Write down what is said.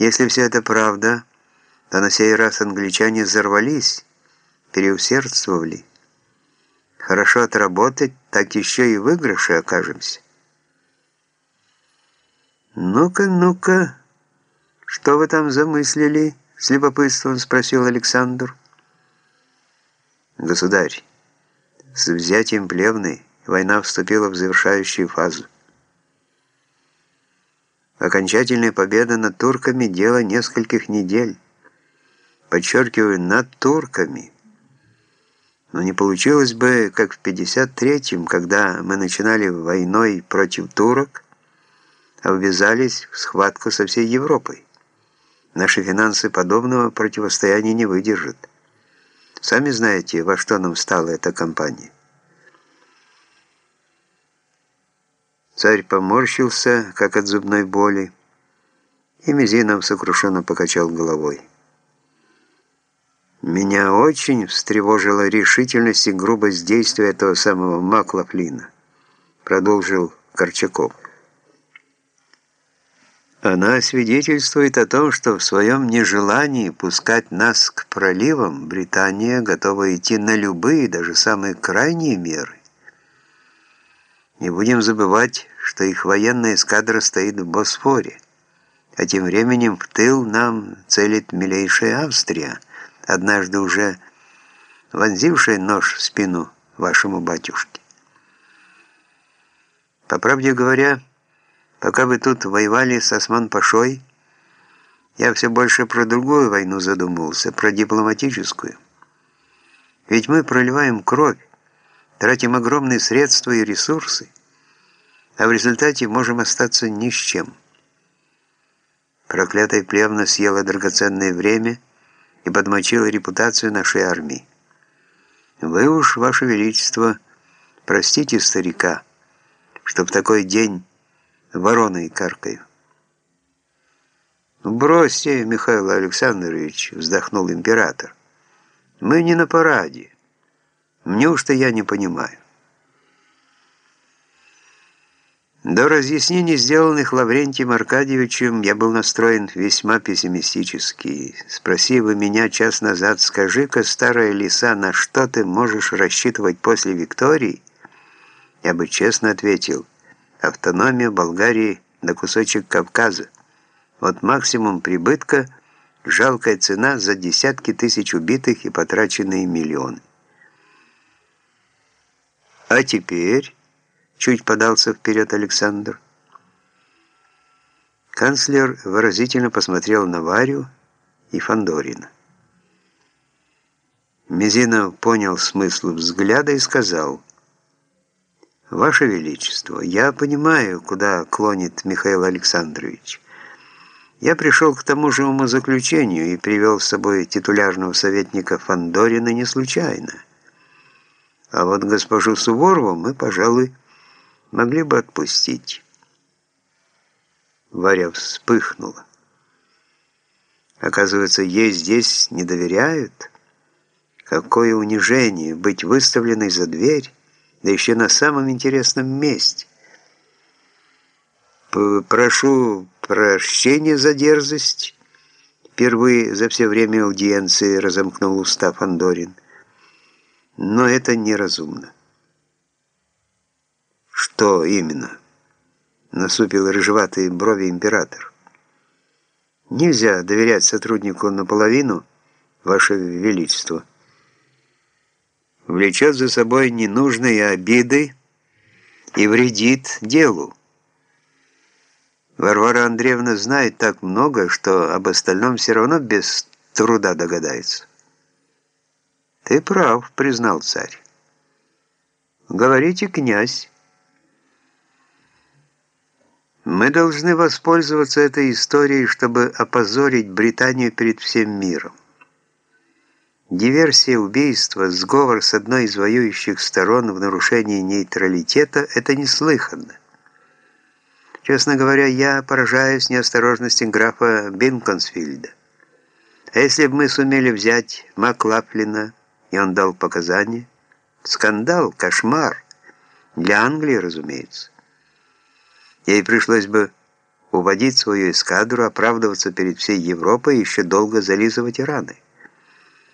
Если все это правда, то на сей раз англичане взорвались, переусердствовали. Хорошо отработать, так еще и в выигрыше окажемся. «Ну-ка, ну-ка, что вы там замыслили?» — с любопытством спросил Александр. «Государь, с взятием Плевны война вступила в завершающую фазу. Окончательная победа над турками – дело нескольких недель. Подчеркиваю, над турками. Но не получилось бы, как в 53-м, когда мы начинали войной против турок, а ввязались в схватку со всей Европой. Наши финансы подобного противостояния не выдержат. Сами знаете, во что нам стала эта кампания. Царь поморщился, как от зубной боли, и Мизинов сокрушенно покачал головой. Меня очень встревожила решительность и грубость действия этого самого Маклафлина, продолжил Корчаков. Она свидетельствует о том, что в своем нежелании пускать нас к проливам Британия готова идти на любые, даже самые крайние меры. Не будем забывать, что их военная эскадра стоит в Босфоре, а тем временем в тыл нам целит милейшая Австрия, однажды уже вонзившая нож в спину вашему батюшке. По правде говоря, пока вы тут воевали с Осман-Пашой, я все больше про другую войну задумывался, про дипломатическую. Ведь мы проливаем кровь, тратим огромные средства и ресурсы, а в результате можем остаться ни с чем. Проклятая плевна съела драгоценное время и подмочила репутацию нашей армии. Вы уж, Ваше Величество, простите старика, что в такой день вороной каркаю. «Бросьте, Михаил Александрович», — вздохнул император. «Мы не на параде». Неужто я не понимаю? До разъяснений, сделанных Лаврентием Аркадьевичем, я был настроен весьма пессимистически. Спроси вы меня час назад, скажи-ка, старая лиса, на что ты можешь рассчитывать после Виктории? Я бы честно ответил, автономия Болгарии на кусочек Кавказа. Вот максимум прибытка, жалкая цена за десятки тысяч убитых и потраченные миллионы. А теперь, чуть подался вперед Александр, канцлер выразительно посмотрел на Варю и Фандорина. Мизинов понял смысл взгляда и сказал, «Ваше Величество, я понимаю, куда клонит Михаил Александрович. Я пришел к тому же умозаключению и привел с собой титулярного советника Фандорина не случайно». А вот госпожу Суворову мы, пожалуй, могли бы отпустить. Варя вспыхнула. Оказывается, ей здесь не доверяют. Какое унижение быть выставленной за дверь, да еще на самом интересном месте. Прошу прощения за дерзость. Впервые за все время аудиенции разомкнул устав Андорин. Но это неразумно. Что именно? Насупил рыжеватые брови император. Нельзя доверять сотруднику наполовину, Ваше Величество. Влечет за собой ненужные обиды и вредит делу. Варвара Андреевна знает так много, что об остальном все равно без труда догадается. «Ты прав», — признал царь. «Говорите, князь». Мы должны воспользоваться этой историей, чтобы опозорить Британию перед всем миром. Диверсия, убийство, сговор с одной из воюющих сторон в нарушении нейтралитета – это неслыханно. Честно говоря, я поражаюсь неосторожности графа Бинконсфильда. А если бы мы сумели взять Маклафлина, и он дал показания. Скандал, кошмар. Для Англии, разумеется. Ей пришлось бы уводить свою эскадру, оправдываться перед всей Европой и еще долго зализывать раны.